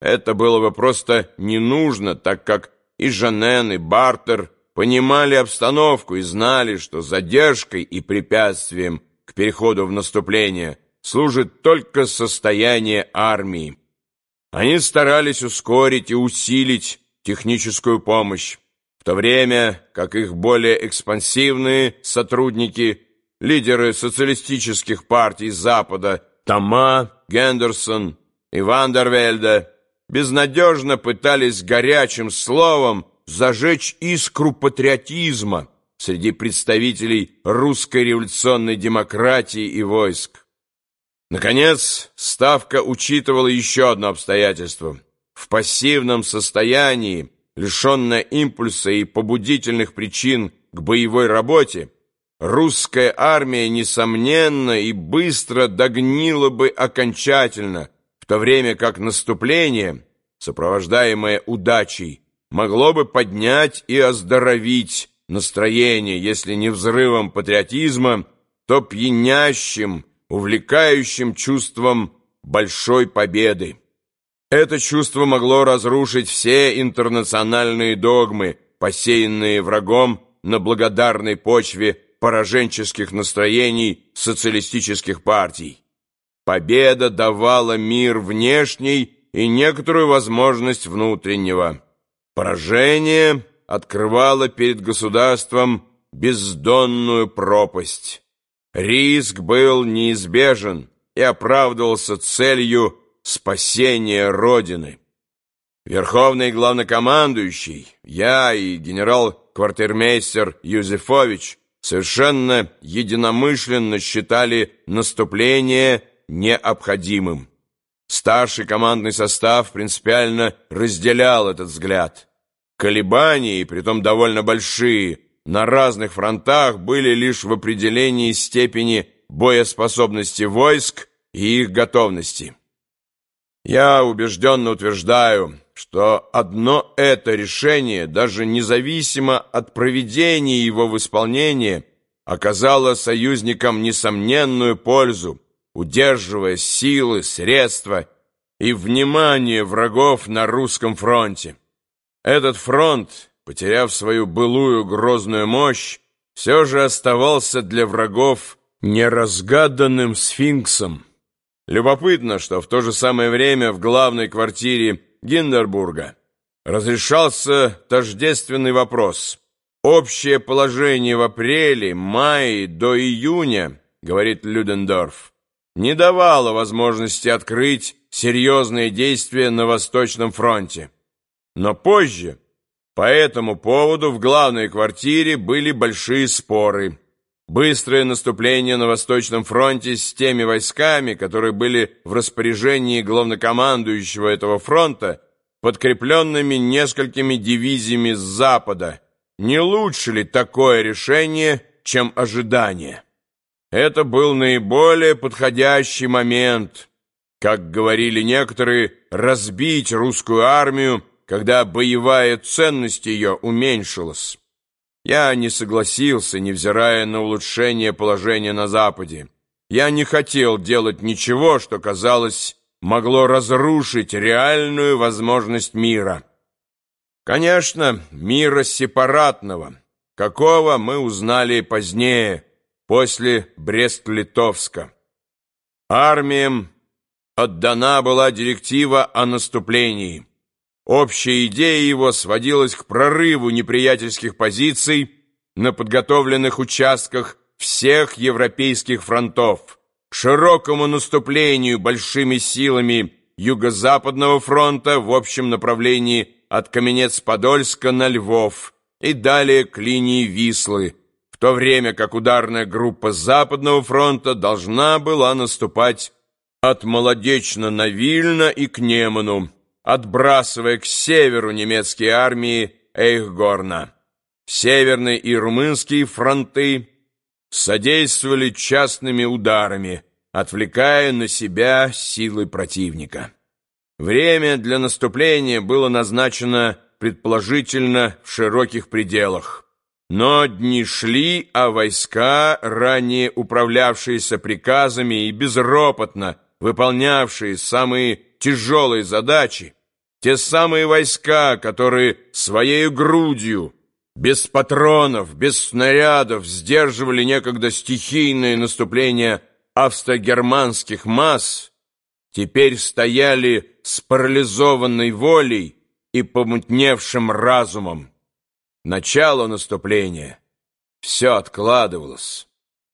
это было бы просто не нужно, так как и Жанен, и Бартер понимали обстановку и знали, что задержкой и препятствием к переходу в наступление служит только состояние армии. Они старались ускорить и усилить техническую помощь, в то время как их более экспансивные сотрудники, лидеры социалистических партий Запада Тома, Гендерсон и Вандервельде безнадежно пытались горячим словом зажечь искру патриотизма среди представителей русской революционной демократии и войск. Наконец, Ставка учитывала еще одно обстоятельство. В пассивном состоянии, лишенное импульса и побудительных причин к боевой работе, русская армия, несомненно, и быстро догнила бы окончательно, то время как наступление, сопровождаемое удачей, могло бы поднять и оздоровить настроение, если не взрывом патриотизма, то пьянящим, увлекающим чувством большой победы. Это чувство могло разрушить все интернациональные догмы, посеянные врагом на благодарной почве пораженческих настроений социалистических партий. Победа давала мир внешний и некоторую возможность внутреннего. Поражение открывало перед государством бездонную пропасть. Риск был неизбежен и оправдывался целью спасения Родины. Верховный главнокомандующий, я и генерал-квартирмейстер Юзефович совершенно единомышленно считали наступление необходимым. Старший командный состав принципиально разделял этот взгляд. Колебания, и притом довольно большие, на разных фронтах были лишь в определении степени боеспособности войск и их готовности. Я убежденно утверждаю, что одно это решение, даже независимо от проведения его в исполнение, оказало союзникам несомненную пользу, удерживая силы, средства и внимание врагов на русском фронте. Этот фронт, потеряв свою былую грозную мощь, все же оставался для врагов неразгаданным сфинксом. Любопытно, что в то же самое время в главной квартире Гиндербурга разрешался тождественный вопрос. Общее положение в апреле, мае до июня, говорит Людендорф, не давало возможности открыть серьезные действия на Восточном фронте. Но позже по этому поводу в главной квартире были большие споры. Быстрое наступление на Восточном фронте с теми войсками, которые были в распоряжении главнокомандующего этого фронта, подкрепленными несколькими дивизиями с Запада, не лучше ли такое решение, чем ожидание? Это был наиболее подходящий момент, как говорили некоторые, разбить русскую армию, когда боевая ценность ее уменьшилась. Я не согласился, невзирая на улучшение положения на Западе. Я не хотел делать ничего, что, казалось, могло разрушить реальную возможность мира. Конечно, мира сепаратного, какого мы узнали позднее, после Брест-Литовска. Армиям отдана была директива о наступлении. Общая идея его сводилась к прорыву неприятельских позиций на подготовленных участках всех европейских фронтов, широкому наступлению большими силами Юго-Западного фронта в общем направлении от Каменец-Подольска на Львов и далее к линии Вислы, то время как ударная группа Западного фронта должна была наступать от Молодечно на Вильно и к Неману, отбрасывая к северу немецкие армии Эйхгорна. Северные и румынские фронты содействовали частными ударами, отвлекая на себя силы противника. Время для наступления было назначено предположительно в широких пределах. Но дни шли, а войска, ранее управлявшиеся приказами и безропотно выполнявшие самые тяжелые задачи, те самые войска, которые своей грудью, без патронов, без снарядов, сдерживали некогда стихийное наступление австрогерманских масс, теперь стояли с парализованной волей и помутневшим разумом. Начало наступления все откладывалось.